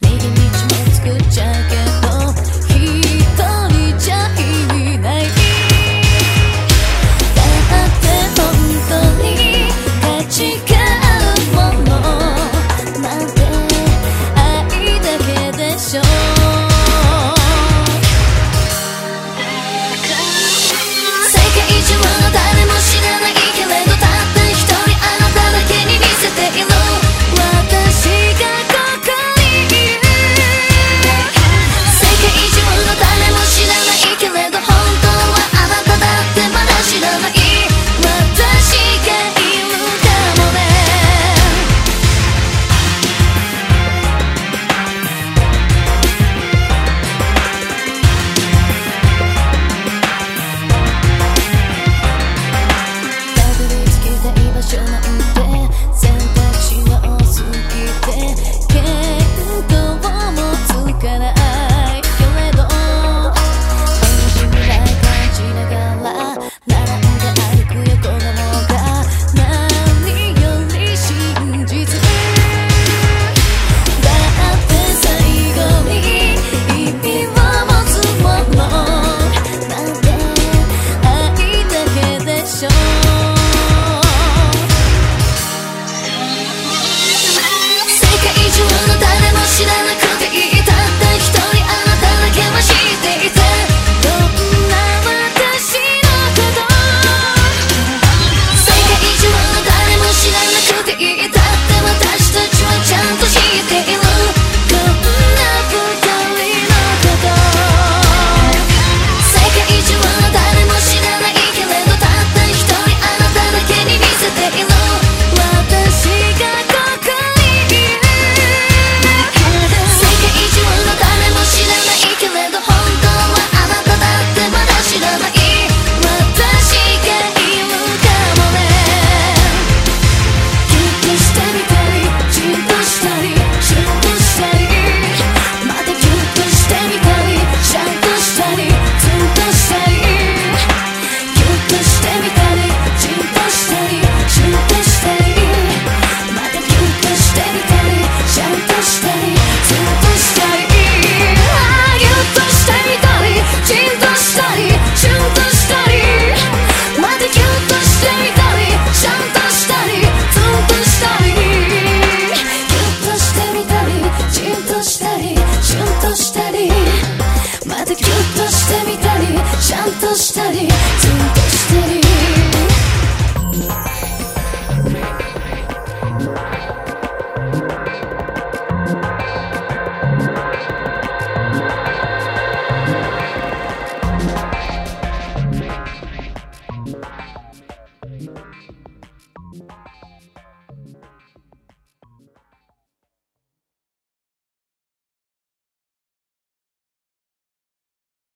Maybe Mitch makes good judge.